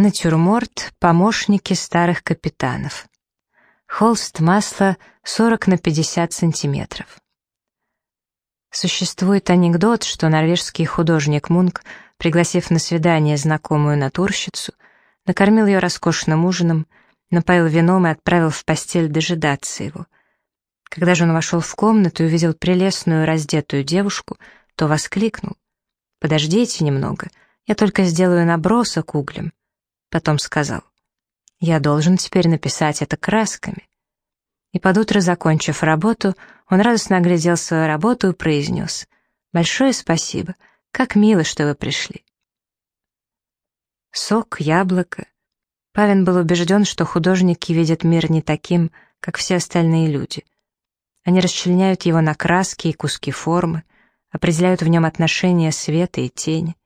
Натюрморт «Помощники старых капитанов». Холст масла 40 на 50 сантиметров. Существует анекдот, что норвежский художник Мунк, пригласив на свидание знакомую натурщицу, накормил ее роскошным ужином, напоил вином и отправил в постель дожидаться его. Когда же он вошел в комнату и увидел прелестную раздетую девушку, то воскликнул. «Подождите немного, я только сделаю набросок углем». Потом сказал, «Я должен теперь написать это красками». И под утро, закончив работу, он радостно оглядел свою работу и произнес, «Большое спасибо, как мило, что вы пришли». Сок, яблоко. Павин был убежден, что художники видят мир не таким, как все остальные люди. Они расчленяют его на краски и куски формы, определяют в нем отношения света и тени.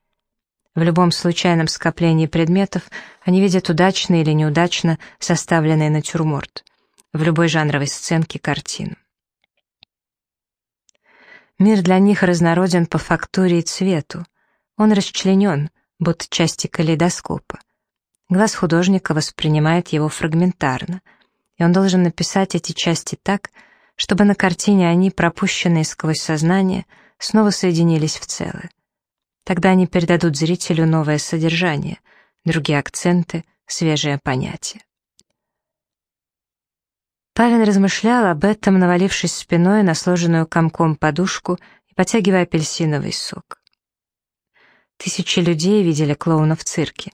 В любом случайном скоплении предметов они видят удачно или неудачно составленный натюрморт, в любой жанровой сценке картину. Мир для них разнороден по фактуре и цвету. Он расчленен, будто части калейдоскопа. Глаз художника воспринимает его фрагментарно, и он должен написать эти части так, чтобы на картине они, пропущенные сквозь сознание, снова соединились в целое. Тогда они передадут зрителю новое содержание, другие акценты, свежее понятие. Павин размышлял об этом, навалившись спиной на сложенную комком подушку и потягивая апельсиновый сок. Тысячи людей видели клоуна в цирке,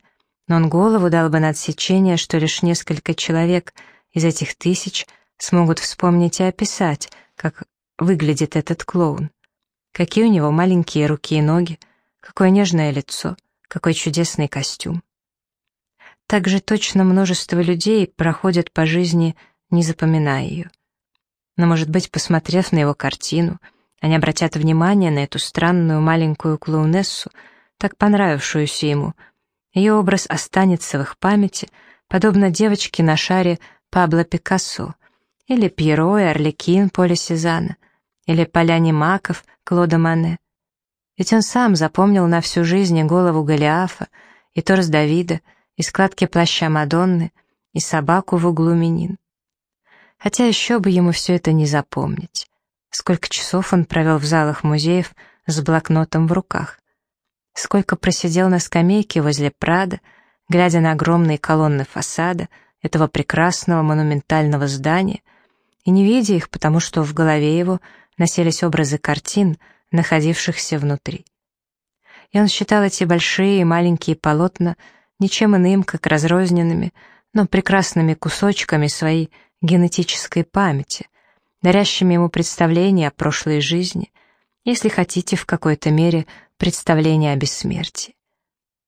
но он голову дал бы на отсечение, что лишь несколько человек из этих тысяч смогут вспомнить и описать, как выглядит этот клоун, какие у него маленькие руки и ноги, Какое нежное лицо, какой чудесный костюм. Также точно множество людей проходят по жизни, не запоминая ее. Но, может быть, посмотрев на его картину, они обратят внимание на эту странную маленькую клоунессу, так понравившуюся ему. Ее образ останется в их памяти, подобно девочке на шаре Пабло Пикассо, или Пьеро и Орликин Поля Сезана, или Поляне Маков Клода Мане. Ведь он сам запомнил на всю жизнь голову Голиафа, и торс Давида, и складки плаща Мадонны, и собаку в углу Минин. Хотя еще бы ему все это не запомнить. Сколько часов он провел в залах музеев с блокнотом в руках. Сколько просидел на скамейке возле Прада, глядя на огромные колонны фасада этого прекрасного монументального здания, и не видя их, потому что в голове его носились образы картин — находившихся внутри. И он считал эти большие и маленькие полотна ничем иным, как разрозненными, но прекрасными кусочками своей генетической памяти, дарящими ему представление о прошлой жизни, если хотите, в какой-то мере представление о бессмертии.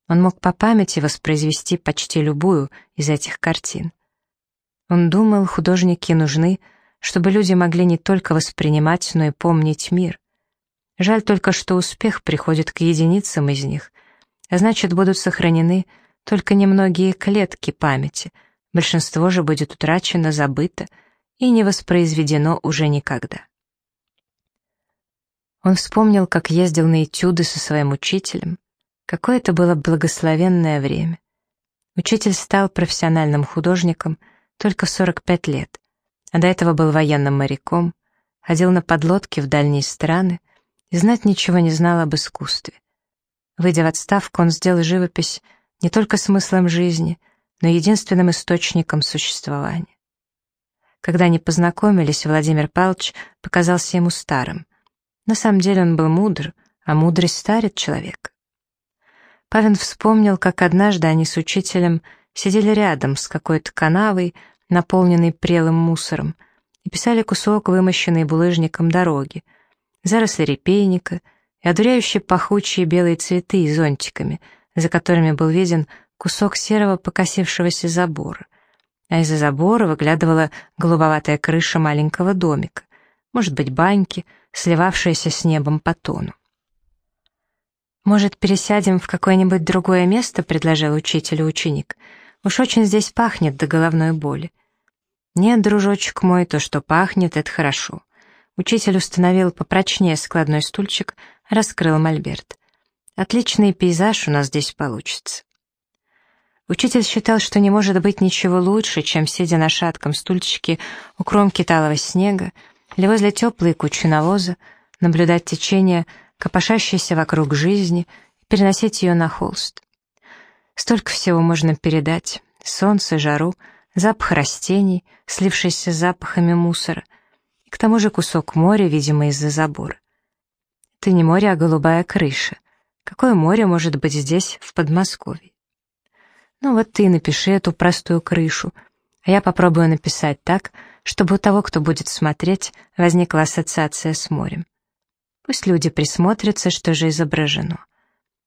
Он мог по памяти воспроизвести почти любую из этих картин. Он думал, художники нужны, чтобы люди могли не только воспринимать, но и помнить мир. Жаль только, что успех приходит к единицам из них, а значит, будут сохранены только немногие клетки памяти, большинство же будет утрачено, забыто и не воспроизведено уже никогда. Он вспомнил, как ездил на этюды со своим учителем. Какое это было благословенное время. Учитель стал профессиональным художником только в 45 лет, а до этого был военным моряком, ходил на подлодке в дальние страны, и знать ничего не знал об искусстве. Выйдя в отставку, он сделал живопись не только смыслом жизни, но и единственным источником существования. Когда они познакомились, Владимир Павлович показался ему старым. На самом деле он был мудр, а мудрость старит человека. Павин вспомнил, как однажды они с учителем сидели рядом с какой-то канавой, наполненной прелым мусором, и писали кусок вымощенной булыжником дороги — заросли репейника и одуряющие пахучие белые цветы зонтиками, за которыми был виден кусок серого покосившегося забора. А из-за забора выглядывала голубоватая крыша маленького домика, может быть, баньки, сливавшиеся с небом по тону. «Может, пересядем в какое-нибудь другое место?» — предложил учителю ученик. «Уж очень здесь пахнет до головной боли». «Нет, дружочек мой, то, что пахнет, это хорошо. Учитель установил попрочнее складной стульчик, раскрыл мольберт. «Отличный пейзаж у нас здесь получится». Учитель считал, что не может быть ничего лучше, чем, сидя на шатком стульчике у кромки талого снега или возле теплой кучи навоза, наблюдать течение, копошащееся вокруг жизни, и переносить ее на холст. Столько всего можно передать — солнце, жару, запах растений, слившийся с запахами мусора, к тому же кусок моря, видимо, из-за забора. Это не море, а голубая крыша. Какое море может быть здесь, в Подмосковье? Ну вот ты напиши эту простую крышу, а я попробую написать так, чтобы у того, кто будет смотреть, возникла ассоциация с морем. Пусть люди присмотрятся, что же изображено.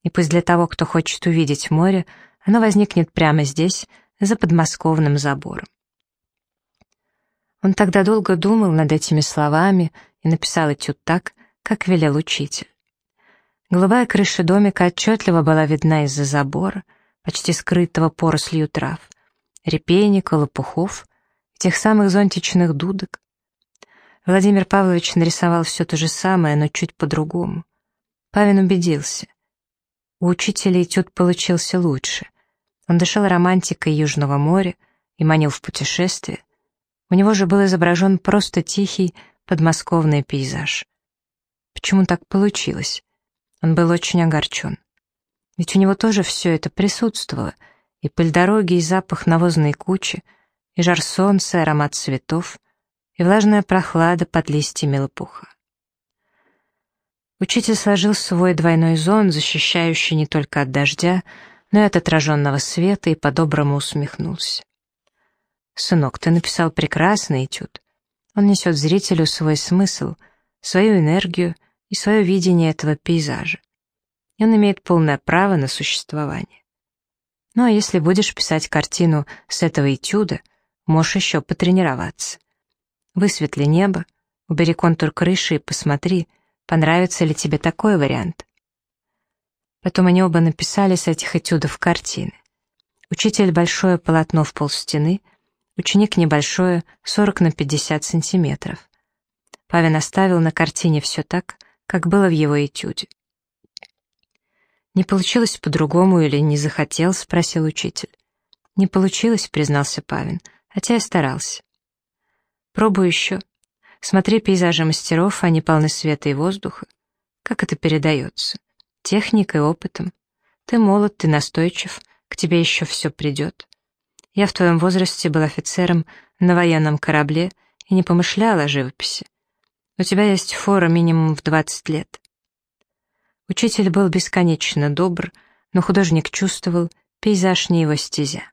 И пусть для того, кто хочет увидеть море, оно возникнет прямо здесь, за подмосковным забором. Он тогда долго думал над этими словами и написал этюд так, как велел учитель. Голубая крыша домика отчетливо была видна из-за забора, почти скрытого порослью трав, репейника, лопухов, тех самых зонтичных дудок. Владимир Павлович нарисовал все то же самое, но чуть по-другому. Павин убедился. У учителя этюд получился лучше. Он дышал романтикой Южного моря и манил в путешествие. У него же был изображен просто тихий подмосковный пейзаж. Почему так получилось? Он был очень огорчен. Ведь у него тоже все это присутствовало, и пыль дороги, и запах навозной кучи, и жар солнца, и аромат цветов, и влажная прохлада под листьями лопуха. Учитель сложил свой двойной зон, защищающий не только от дождя, но и от отраженного света, и по-доброму усмехнулся. «Сынок, ты написал прекрасный этюд. Он несет зрителю свой смысл, свою энергию и свое видение этого пейзажа и он имеет полное право на существование. Ну а если будешь писать картину с этого этюда, можешь еще потренироваться. Высветли небо, убери контур крыши и посмотри, понравится ли тебе такой вариант. Потом они оба написали с этих этюдов картины. Учитель большое полотно в полстены, ученик небольшое, 40 на 50 сантиметров. Павин оставил на картине все так, как было в его этюде. «Не получилось по-другому или не захотел?» — спросил учитель. «Не получилось», — признался Павин, хотя я старался. «Пробуй еще. Смотри пейзажи мастеров, они полны света и воздуха. Как это передается? Техникой, опытом. Ты молод, ты настойчив, к тебе еще все придет. Я в твоем возрасте был офицером на военном корабле и не помышлял о живописи. У тебя есть фора минимум в 20 лет. Учитель был бесконечно добр, но художник чувствовал, пейзаж не его стезя.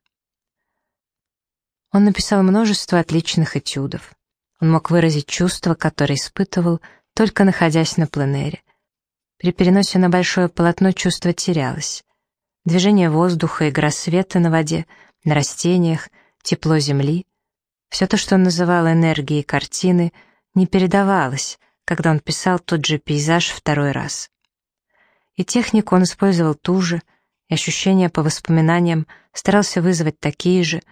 Он написал множество отличных этюдов. Он мог выразить чувства, которые испытывал, только находясь на пленэре. При переносе на большое полотно чувство терялось. Движение воздуха, игра света на воде, на растениях, тепло земли — все то, что он называл энергией картины, не передавалось, когда он писал тот же пейзаж второй раз. И технику он использовал ту же, и ощущения по воспоминаниям старался вызвать такие же,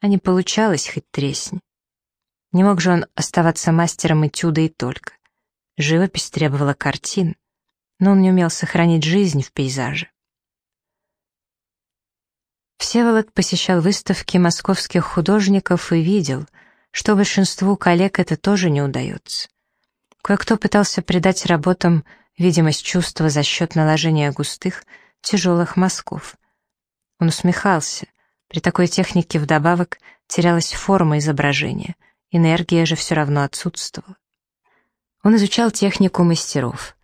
а не получалось хоть тресни. Не мог же он оставаться мастером этюда и только. Живопись требовала картин, но он не умел сохранить жизнь в пейзаже. Всеволод посещал выставки московских художников и видел, что большинству коллег это тоже не удается. Кое-кто пытался придать работам видимость чувства за счет наложения густых, тяжелых мазков. Он усмехался. При такой технике вдобавок терялась форма изображения, энергия же все равно отсутствовала. Он изучал технику мастеров.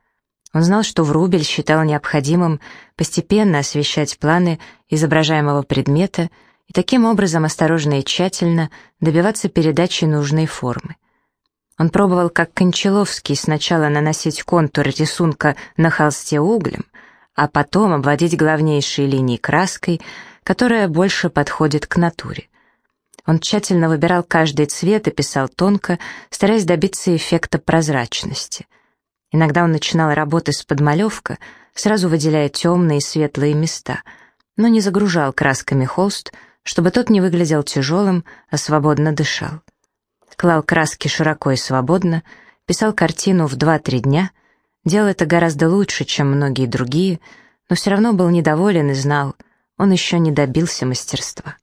Он знал, что Врубель считал необходимым постепенно освещать планы изображаемого предмета и таким образом осторожно и тщательно добиваться передачи нужной формы. Он пробовал, как Кончаловский, сначала наносить контур рисунка на холсте углем, а потом обводить главнейшие линии краской, которая больше подходит к натуре. Он тщательно выбирал каждый цвет и писал тонко, стараясь добиться эффекта прозрачности. Иногда он начинал работы с подмалевка, сразу выделяя темные и светлые места, но не загружал красками холст, чтобы тот не выглядел тяжелым, а свободно дышал клал краски широко и свободно, писал картину в 2-3 дня, делал это гораздо лучше, чем многие другие, но все равно был недоволен и знал, он еще не добился мастерства.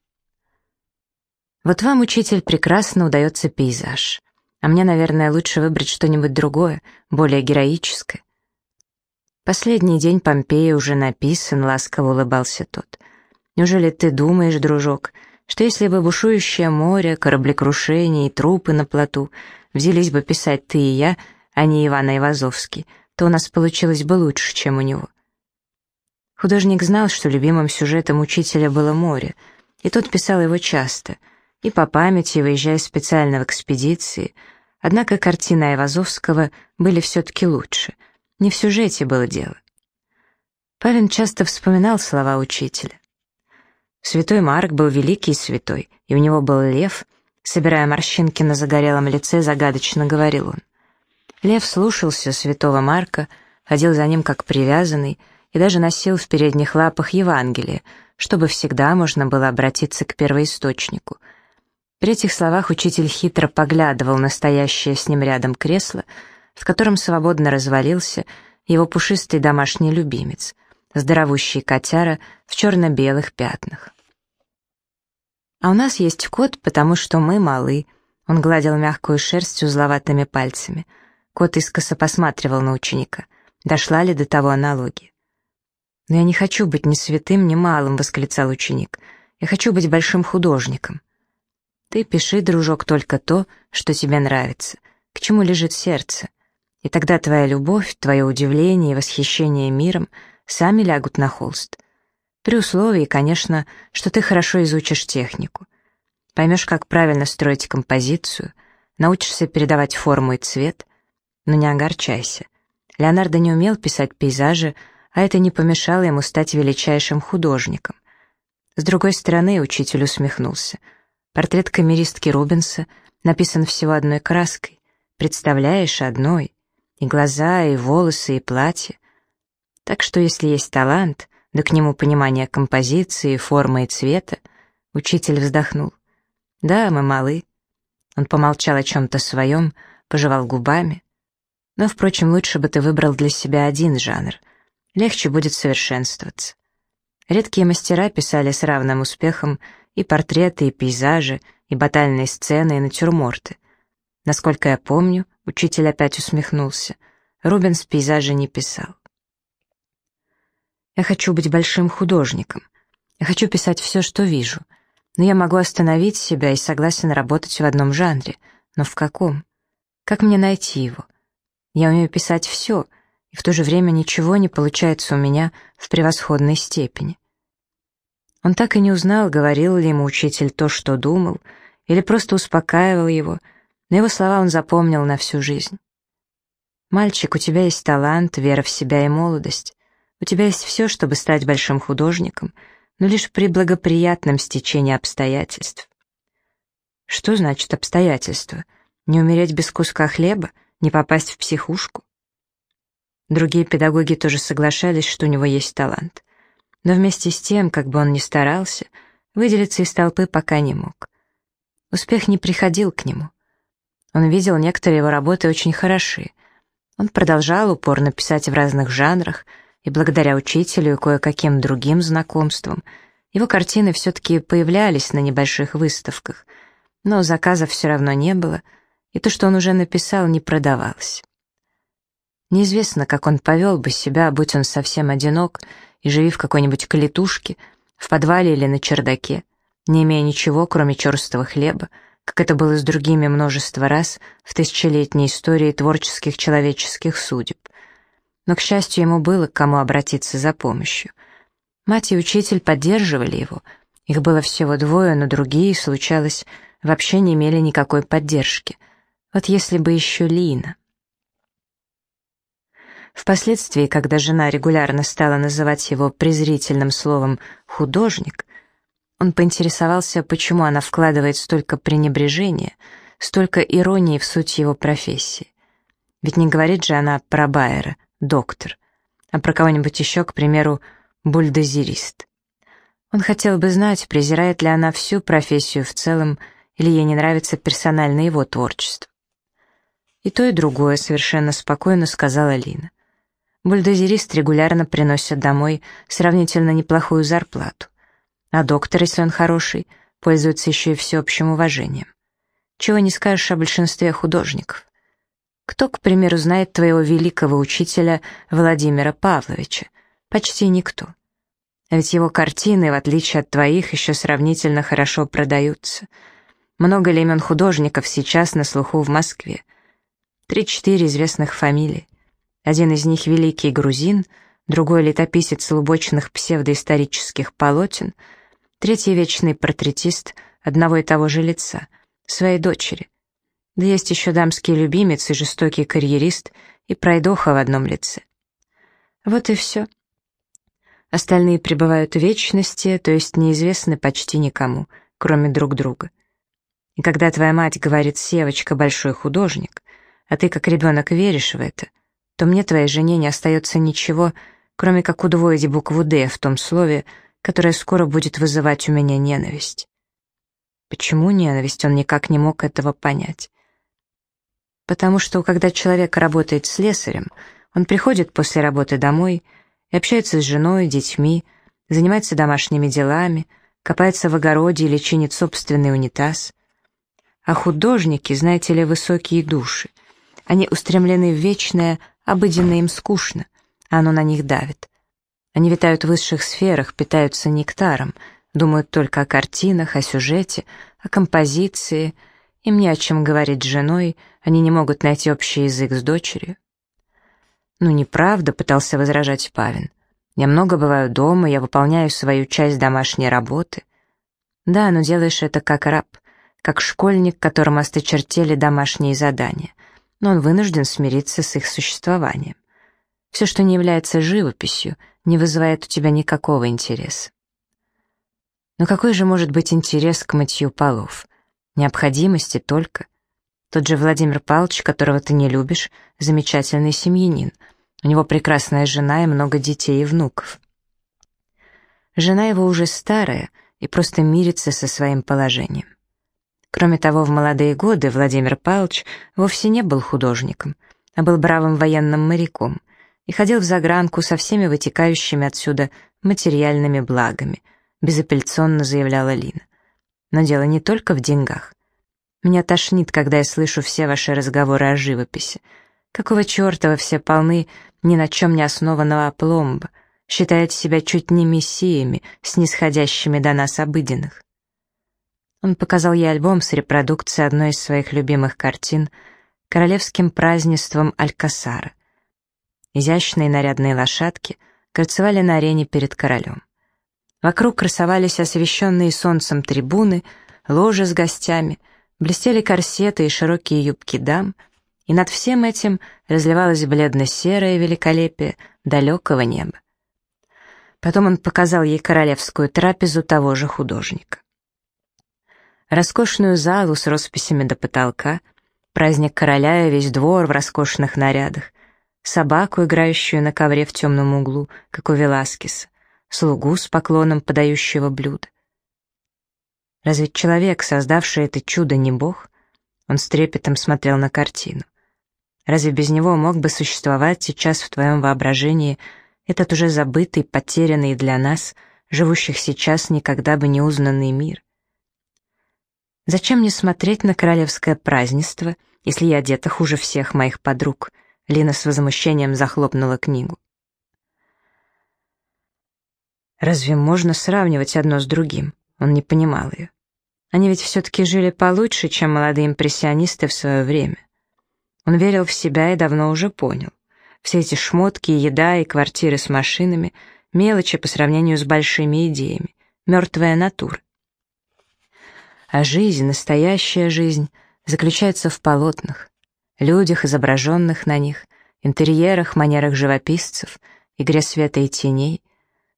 Вот вам, учитель, прекрасно удается пейзаж. А мне, наверное, лучше выбрать что-нибудь другое, более героическое. Последний день Помпеи уже написан, ласково улыбался тот. Неужели ты думаешь, дружок, что если бы бушующее море, кораблекрушение и трупы на плоту взялись бы писать ты и я, а не Иван Ивазовский, то у нас получилось бы лучше, чем у него. Художник знал, что любимым сюжетом учителя было море, и тот писал его часто, и по памяти, выезжая специально в экспедиции, однако картины Айвазовского были все-таки лучше. Не в сюжете было дело. Павин часто вспоминал слова учителя. Святой Марк был великий святой, и у него был лев, собирая морщинки на загорелом лице, загадочно говорил он. Лев слушался святого Марка, ходил за ним как привязанный и даже носил в передних лапах Евангелие, чтобы всегда можно было обратиться к первоисточнику. При этих словах учитель хитро поглядывал на стоящее с ним рядом кресло, в котором свободно развалился его пушистый домашний любимец, здоровущий котяра в черно-белых пятнах. «А у нас есть кот, потому что мы малы», — он гладил мягкую шерсть узловатыми пальцами — Кот искоса посматривал на ученика. Дошла ли до того аналогия? «Но я не хочу быть ни святым, ни малым», — восклицал ученик. «Я хочу быть большим художником». «Ты пиши, дружок, только то, что тебе нравится, к чему лежит сердце. И тогда твоя любовь, твое удивление и восхищение миром сами лягут на холст. При условии, конечно, что ты хорошо изучишь технику. Поймешь, как правильно строить композицию, научишься передавать форму и цвет, но не огорчайся. Леонардо не умел писать пейзажи, а это не помешало ему стать величайшим художником. С другой стороны, учитель усмехнулся. Портрет камеристки Рубенса написан всего одной краской. Представляешь, одной. И глаза, и волосы, и платье. Так что если есть талант, да к нему понимание композиции, формы и цвета, учитель вздохнул. Да, мы малы. Он помолчал о чем-то своем, пожевал губами. Но, впрочем, лучше бы ты выбрал для себя один жанр. Легче будет совершенствоваться. Редкие мастера писали с равным успехом и портреты, и пейзажи, и батальные сцены, и натюрморты. Насколько я помню, учитель опять усмехнулся, Рубенс пейзажи не писал. Я хочу быть большим художником. Я хочу писать все, что вижу. Но я могу остановить себя и согласен работать в одном жанре. Но в каком? Как мне найти его? Я умею писать все, и в то же время ничего не получается у меня в превосходной степени. Он так и не узнал, говорил ли ему учитель то, что думал, или просто успокаивал его, но его слова он запомнил на всю жизнь. «Мальчик, у тебя есть талант, вера в себя и молодость. У тебя есть все, чтобы стать большим художником, но лишь при благоприятном стечении обстоятельств». Что значит обстоятельства? Не умереть без куска хлеба? не попасть в психушку. Другие педагоги тоже соглашались, что у него есть талант. Но вместе с тем, как бы он ни старался, выделиться из толпы пока не мог. Успех не приходил к нему. Он видел некоторые его работы очень хороши. Он продолжал упорно писать в разных жанрах, и благодаря учителю и кое-каким другим знакомствам его картины все-таки появлялись на небольших выставках, но заказов все равно не было — и то, что он уже написал, не продавалось. Неизвестно, как он повел бы себя, будь он совсем одинок и живи в какой-нибудь калитушке, в подвале или на чердаке, не имея ничего, кроме черстого хлеба, как это было с другими множество раз в тысячелетней истории творческих человеческих судеб. Но, к счастью, ему было к кому обратиться за помощью. Мать и учитель поддерживали его. Их было всего двое, но другие, случалось, вообще не имели никакой поддержки — вот если бы еще Лина. Впоследствии, когда жена регулярно стала называть его презрительным словом «художник», он поинтересовался, почему она вкладывает столько пренебрежения, столько иронии в суть его профессии. Ведь не говорит же она про Байера, доктор, а про кого-нибудь еще, к примеру, бульдозерист. Он хотел бы знать, презирает ли она всю профессию в целом, или ей не нравится персонально его творчество. «И то, и другое», — совершенно спокойно сказала Лина. «Бульдозерист регулярно приносит домой сравнительно неплохую зарплату. А доктор, если он хороший, пользуется еще и всеобщим уважением. Чего не скажешь о большинстве художников. Кто, к примеру, знает твоего великого учителя Владимира Павловича? Почти никто. А ведь его картины, в отличие от твоих, еще сравнительно хорошо продаются. Много ли имен художников сейчас на слуху в Москве? Три-четыре известных фамилий. Один из них великий грузин, другой летописец лубочных псевдоисторических полотен, третий вечный портретист одного и того же лица, своей дочери. Да есть еще дамский любимец и жестокий карьерист, и пройдоха в одном лице. Вот и все. Остальные пребывают в вечности, то есть неизвестны почти никому, кроме друг друга. И когда твоя мать говорит «Севочка большой художник», а ты как ребенок веришь в это, то мне, твоей жене, не остается ничего, кроме как удвоить букву «Д» в том слове, которое скоро будет вызывать у меня ненависть. Почему ненависть? Он никак не мог этого понять. Потому что, когда человек работает слесарем, он приходит после работы домой — и общается с женой, детьми, занимается домашними делами, копается в огороде или чинит собственный унитаз. А художники, знаете ли, высокие души. Они устремлены в вечное, обыденное им скучно, а оно на них давит. Они витают в высших сферах, питаются нектаром, думают только о картинах, о сюжете, о композиции. Им не о чем говорить с женой, они не могут найти общий язык с дочерью. «Ну, неправда», — пытался возражать Павин. «Я много бываю дома, я выполняю свою часть домашней работы». «Да, но делаешь это как раб, как школьник, которому осточертели домашние задания, но он вынужден смириться с их существованием. Все, что не является живописью, не вызывает у тебя никакого интереса». Но какой же может быть интерес к мытью полов? Необходимости только. Тот же Владимир Павлович, которого ты не любишь, замечательный семьянин — у него прекрасная жена и много детей и внуков. Жена его уже старая и просто мирится со своим положением. Кроме того, в молодые годы Владимир Павлович вовсе не был художником, а был бравым военным моряком и ходил в загранку со всеми вытекающими отсюда материальными благами, безапелляционно заявляла Лина. Но дело не только в деньгах. Меня тошнит, когда я слышу все ваши разговоры о живописи. Какого черта вы все полны ни на чем не основанного пломба, считает себя чуть не мессиями, снисходящими до нас обыденных. Он показал ей альбом с репродукцией одной из своих любимых картин королевским празднеством Алькасара. Изящные нарядные лошадки горцевали на арене перед королем. Вокруг красовались освещенные солнцем трибуны, ложи с гостями, блестели корсеты и широкие юбки дам — и над всем этим разливалось бледно-серое великолепие далекого неба. Потом он показал ей королевскую трапезу того же художника. Роскошную залу с росписями до потолка, праздник короля и весь двор в роскошных нарядах, собаку, играющую на ковре в темном углу, как у Веласкеса, слугу с поклоном подающего блюдо. Разве человек, создавший это чудо, не бог? Он с трепетом смотрел на картину. Разве без него мог бы существовать сейчас в твоем воображении этот уже забытый, потерянный для нас, живущих сейчас никогда бы не узнанный мир? Зачем мне смотреть на королевское празднество, если я одета хуже всех моих подруг? Лина с возмущением захлопнула книгу. Разве можно сравнивать одно с другим? Он не понимал ее. Они ведь все-таки жили получше, чем молодые импрессионисты в свое время. Он верил в себя и давно уже понял. Все эти шмотки, еда и квартиры с машинами — мелочи по сравнению с большими идеями, мертвая натура. А жизнь, настоящая жизнь, заключается в полотнах, людях, изображенных на них, интерьерах, манерах живописцев, игре света и теней,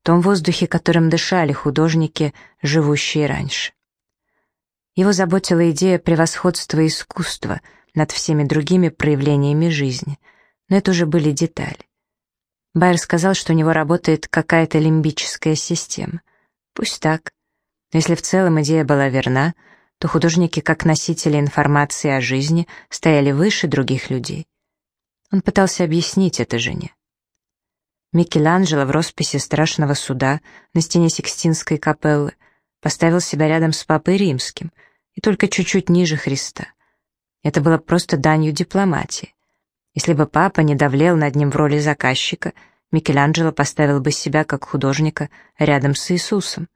том воздухе, которым дышали художники, живущие раньше. Его заботила идея превосходства искусства — над всеми другими проявлениями жизни, но это уже были детали. Байер сказал, что у него работает какая-то лимбическая система. Пусть так. Но если в целом идея была верна, то художники, как носители информации о жизни, стояли выше других людей. Он пытался объяснить это жене. Микеланджело в росписи страшного суда на стене Сикстинской капеллы поставил себя рядом с Папой Римским и только чуть-чуть ниже Христа. Это было просто данью дипломатии. Если бы Папа не давлел над ним в роли заказчика, Микеланджело поставил бы себя как художника рядом с Иисусом.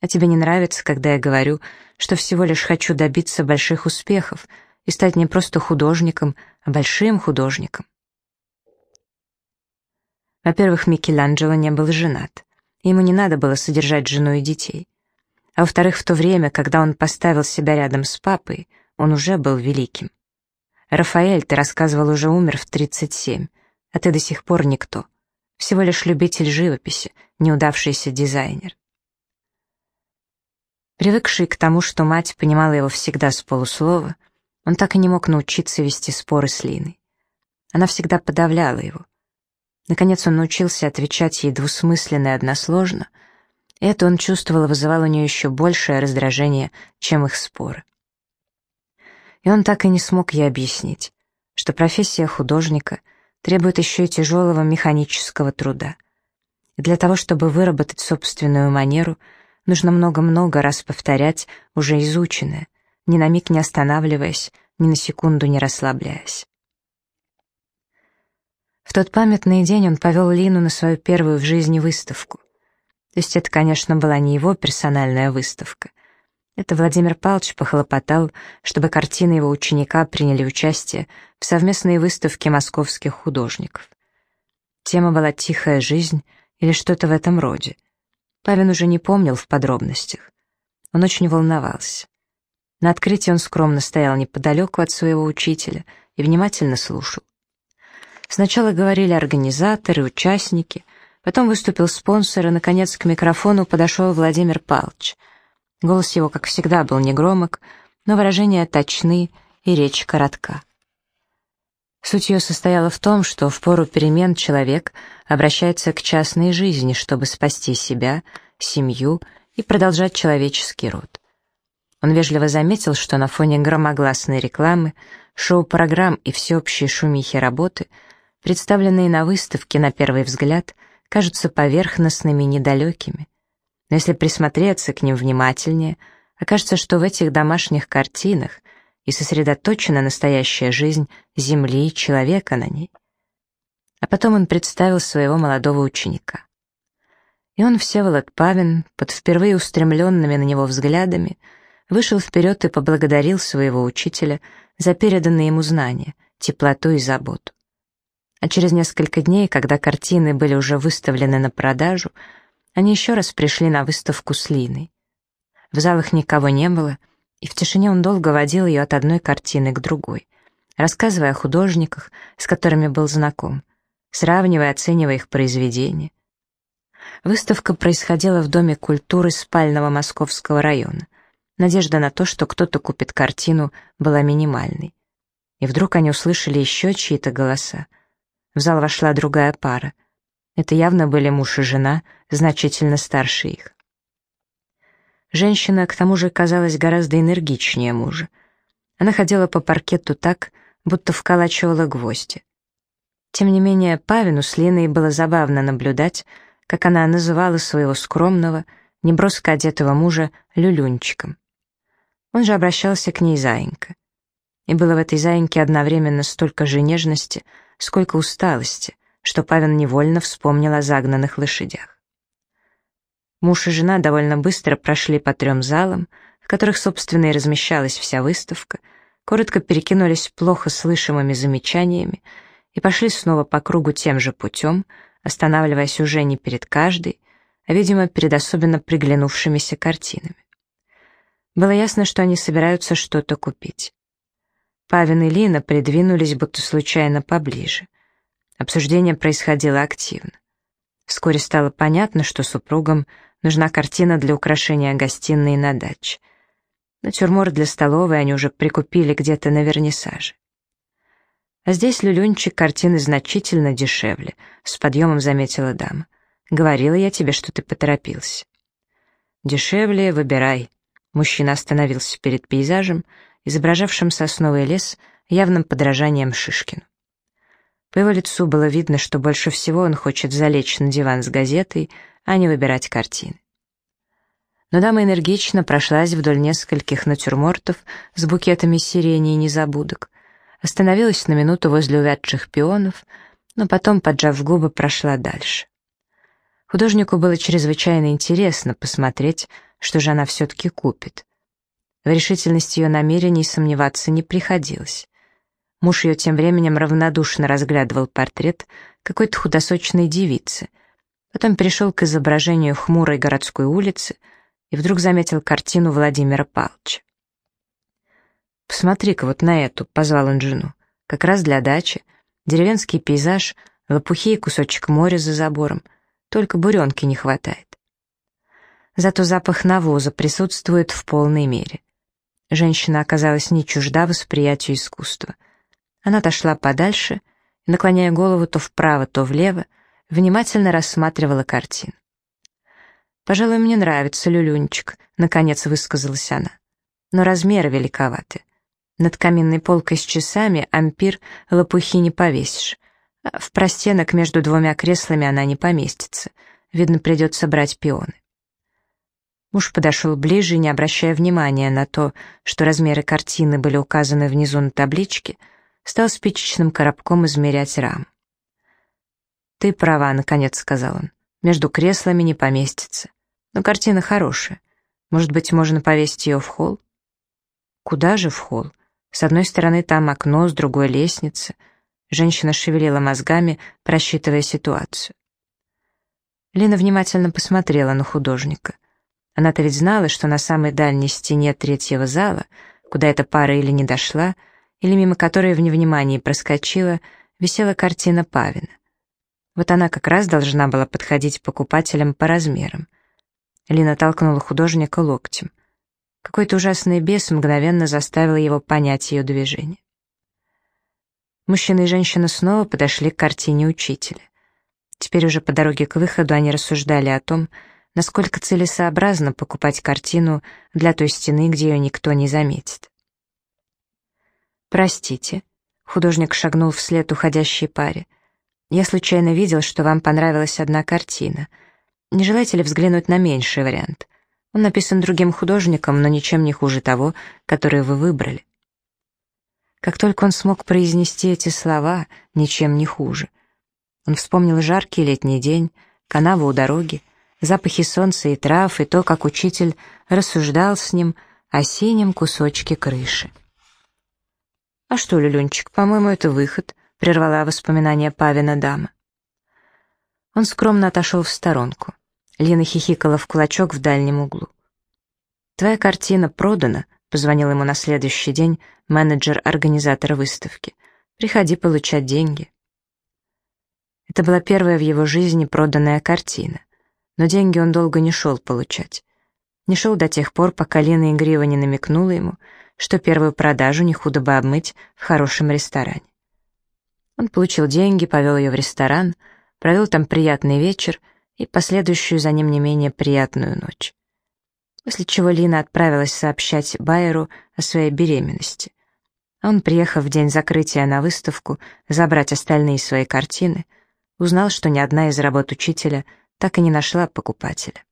А тебе не нравится, когда я говорю, что всего лишь хочу добиться больших успехов и стать не просто художником, а большим художником? Во-первых, Микеланджело не был женат. Ему не надо было содержать жену и детей. А во-вторых, в то время, когда он поставил себя рядом с папой, он уже был великим. Рафаэль, ты рассказывал, уже умер в 37, а ты до сих пор никто. Всего лишь любитель живописи, неудавшийся дизайнер. Привыкший к тому, что мать понимала его всегда с полуслова, он так и не мог научиться вести споры с Линой. Она всегда подавляла его. Наконец он научился отвечать ей двусмысленно и односложно, это он чувствовал вызывало у нее еще большее раздражение, чем их споры. И он так и не смог ей объяснить, что профессия художника требует еще и тяжелого механического труда. И для того, чтобы выработать собственную манеру, нужно много-много раз повторять уже изученное, ни на миг не останавливаясь, ни на секунду не расслабляясь. В тот памятный день он повел Лину на свою первую в жизни выставку. То есть это, конечно, была не его персональная выставка. Это Владимир Павлович похлопотал, чтобы картины его ученика приняли участие в совместной выставке московских художников. Тема была «Тихая жизнь» или что-то в этом роде. Павин уже не помнил в подробностях. Он очень волновался. На открытии он скромно стоял неподалеку от своего учителя и внимательно слушал. Сначала говорили организаторы, участники, потом выступил спонсор, и, наконец, к микрофону подошел Владимир Павлович. Голос его, как всегда, был негромок, но выражения точны и речь коротка. Суть ее состояла в том, что в пору перемен человек обращается к частной жизни, чтобы спасти себя, семью и продолжать человеческий род. Он вежливо заметил, что на фоне громогласной рекламы, шоу-программ и всеобщей шумихи работы – представленные на выставке на первый взгляд, кажутся поверхностными и недалекими. Но если присмотреться к ним внимательнее, окажется, что в этих домашних картинах и сосредоточена настоящая жизнь Земли человека на ней. А потом он представил своего молодого ученика. И он, Всеволод Павин, под впервые устремленными на него взглядами, вышел вперед и поблагодарил своего учителя за переданные ему знания, теплоту и заботу. А через несколько дней, когда картины были уже выставлены на продажу, они еще раз пришли на выставку с Линой. В залах никого не было, и в тишине он долго водил ее от одной картины к другой, рассказывая о художниках, с которыми был знаком, сравнивая оценивая их произведения. Выставка происходила в Доме культуры спального московского района. Надежда на то, что кто-то купит картину, была минимальной. И вдруг они услышали еще чьи-то голоса — в зал вошла другая пара. Это явно были муж и жена, значительно старше их. Женщина, к тому же, казалась гораздо энергичнее мужа. Она ходила по паркету так, будто вколачивала гвозди. Тем не менее, Павину с Линой было забавно наблюдать, как она называла своего скромного, неброско одетого мужа люлюнчиком. Он же обращался к ней заинька. И было в этой заиньке одновременно столько же нежности, сколько усталости, что Павин невольно вспомнил о загнанных лошадях. Муж и жена довольно быстро прошли по трем залам, в которых, собственно, и размещалась вся выставка, коротко перекинулись плохо слышимыми замечаниями и пошли снова по кругу тем же путем, останавливаясь уже не перед каждой, а, видимо, перед особенно приглянувшимися картинами. Было ясно, что они собираются что-то купить. Павин и Лина придвинулись будто случайно поближе. Обсуждение происходило активно. Вскоре стало понятно, что супругам нужна картина для украшения гостиной на даче. Натюрморт для столовой они уже прикупили где-то на вернисаже. А здесь люлюнчик картины значительно дешевле, с подъемом заметила дама. Говорила я тебе, что ты поторопился. Дешевле выбирай. Мужчина остановился перед пейзажем, изображавшим сосновый лес явным подражанием Шишкину. По его лицу было видно, что больше всего он хочет залечь на диван с газетой, а не выбирать картины. Но дама энергично прошлась вдоль нескольких натюрмортов с букетами сирени и незабудок, остановилась на минуту возле увядших пионов, но потом, поджав губы, прошла дальше. Художнику было чрезвычайно интересно посмотреть, что же она все-таки купит. В решительности ее намерений сомневаться не приходилось. Муж ее тем временем равнодушно разглядывал портрет какой-то худосочной девицы, потом перешел к изображению хмурой городской улицы и вдруг заметил картину Владимира Павловича. «Посмотри-ка вот на эту», — позвал он жену, — «как раз для дачи, деревенский пейзаж, лопухи и кусочек моря за забором, только буренки не хватает». Зато запах навоза присутствует в полной мере. Женщина оказалась не чужда восприятию искусства — она отошла подальше наклоняя голову то вправо, то влево, внимательно рассматривала картину. «Пожалуй, мне нравится люлюнчик», — наконец высказалась она. «Но размеры великоваты. Над каминной полкой с часами ампир лопухи не повесишь. В простенок между двумя креслами она не поместится. Видно, придется брать пионы». Муж подошел ближе, не обращая внимания на то, что размеры картины были указаны внизу на табличке — стал спичечным коробком измерять рам. «Ты права», — наконец сказал он. «Между креслами не поместится. Но картина хорошая. Может быть, можно повесить ее в холл?» «Куда же в холл? С одной стороны там окно, с другой — лестница». Женщина шевелила мозгами, просчитывая ситуацию. Лина внимательно посмотрела на художника. Она-то ведь знала, что на самой дальней стене третьего зала, куда эта пара или не дошла, — или мимо которой в невнимании проскочила, висела картина Павина. Вот она как раз должна была подходить покупателям по размерам. Лина толкнула художника локтем. Какой-то ужасный бес мгновенно заставил его понять ее движение. Мужчина и женщина снова подошли к картине учителя. Теперь уже по дороге к выходу они рассуждали о том, насколько целесообразно покупать картину для той стены, где ее никто не заметит. «Простите», — художник шагнул вслед уходящей паре. «Я случайно видел, что вам понравилась одна картина. Не желаете ли взглянуть на меньший вариант? Он написан другим художником, но ничем не хуже того, который вы выбрали». Как только он смог произнести эти слова, ничем не хуже. Он вспомнил жаркий летний день, канаву у дороги, запахи солнца и трав, и то, как учитель рассуждал с ним о синем кусочке крыши. «А что, Люленчик, по-моему, это выход», — прервала воспоминания Павина дама. Он скромно отошел в сторонку. Лина хихикала в кулачок в дальнем углу. «Твоя картина продана», — позвонил ему на следующий день менеджер организатора выставки. «Приходи получать деньги». Это была первая в его жизни проданная картина. Но деньги он долго не шел получать. Не шел до тех пор, пока Лина игриво не намекнула ему — что первую продажу не худо бы обмыть в хорошем ресторане. Он получил деньги, повел ее в ресторан, провел там приятный вечер и последующую за ним не менее приятную ночь. После чего Лина отправилась сообщать Байеру о своей беременности. Он, приехав в день закрытия на выставку забрать остальные свои картины, узнал, что ни одна из работ учителя так и не нашла покупателя.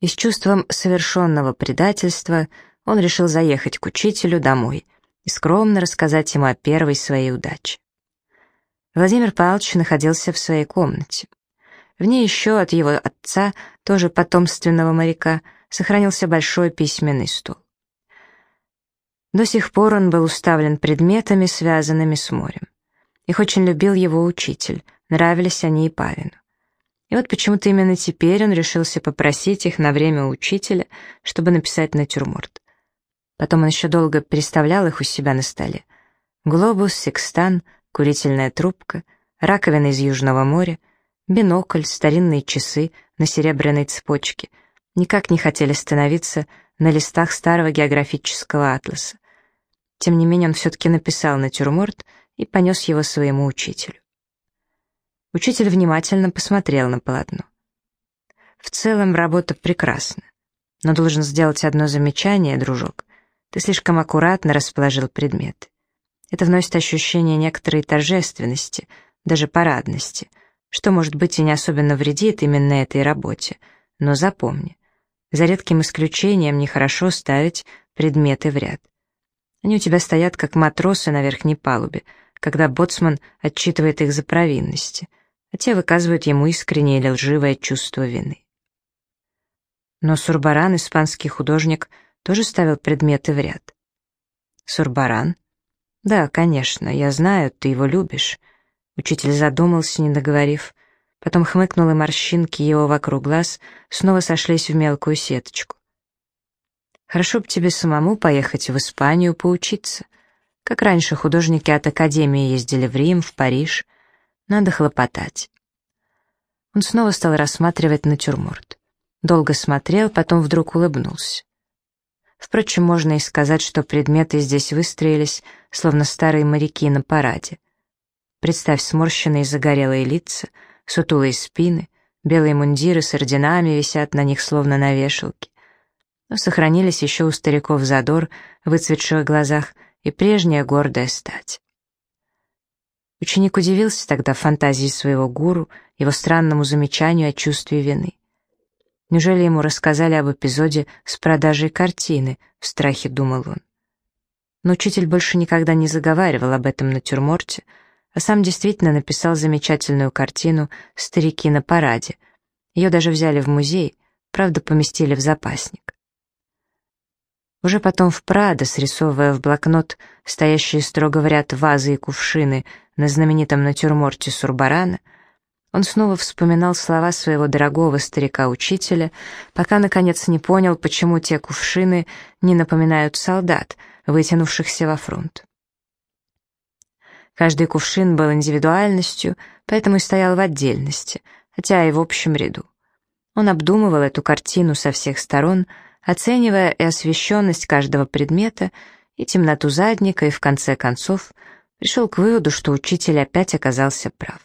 И с чувством совершенного предательства – он решил заехать к учителю домой и скромно рассказать ему о первой своей удаче. Владимир Павлович находился в своей комнате. В ней еще от его отца, тоже потомственного моряка, сохранился большой письменный стол. До сих пор он был уставлен предметами, связанными с морем. Их очень любил его учитель, нравились они и Павину. И вот почему-то именно теперь он решился попросить их на время учителя, чтобы написать натюрморт. Потом он еще долго переставлял их у себя на столе. Глобус, секстан, курительная трубка, раковина из Южного моря, бинокль, старинные часы на серебряной цепочке никак не хотели становиться на листах старого географического атласа. Тем не менее он все-таки написал натюрморт и понес его своему учителю. Учитель внимательно посмотрел на полотно. В целом работа прекрасна, но должен сделать одно замечание, дружок. Ты слишком аккуратно расположил предметы. Это вносит ощущение некоторой торжественности, даже парадности, что, может быть, и не особенно вредит именно этой работе. Но запомни, за редким исключением нехорошо ставить предметы в ряд. Они у тебя стоят, как матросы на верхней палубе, когда боцман отчитывает их за провинности, а те выказывают ему искреннее или лживое чувство вины. Но Сурбаран, испанский художник, тоже ставил предметы в ряд. Сурбаран? Да, конечно, я знаю, ты его любишь. Учитель задумался, не договорив, потом хмыкнул, и морщинки его вокруг глаз снова сошлись в мелкую сеточку. Хорошо бы тебе самому поехать в Испанию поучиться. Как раньше художники от Академии ездили в Рим, в Париж. Надо хлопотать. Он снова стал рассматривать натюрморт. Долго смотрел, потом вдруг улыбнулся. Впрочем, можно и сказать, что предметы здесь выстроились, словно старые моряки на параде. Представь сморщенные загорелые лица, сутулые спины, белые мундиры с орденами висят на них, словно на вешалке. Но сохранились еще у стариков задор в выцветших глазах и прежняя гордая стать. Ученик удивился тогда фантазии своего гуру, его странному замечанию о чувстве вины. Неужели ему рассказали об эпизоде с продажей картины, в страхе думал он. Но учитель больше никогда не заговаривал об этом натюрморте, а сам действительно написал замечательную картину «Старики на параде». Ее даже взяли в музей, правда, поместили в запасник. Уже потом в Прадо, срисовывая в блокнот стоящие строго в ряд вазы и кувшины на знаменитом натюрморте Сурбарана, он снова вспоминал слова своего дорогого старика-учителя, пока, наконец, не понял, почему те кувшины не напоминают солдат, вытянувшихся во фронт. Каждый кувшин был индивидуальностью, поэтому и стоял в отдельности, хотя и в общем ряду. Он обдумывал эту картину со всех сторон, оценивая и освещенность каждого предмета, и темноту задника, и в конце концов пришел к выводу, что учитель опять оказался прав.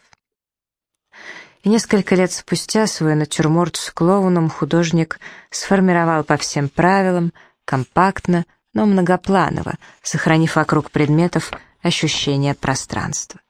И несколько лет спустя свой натюрморт с клоуном художник сформировал по всем правилам, компактно, но многопланово, сохранив вокруг предметов ощущение пространства.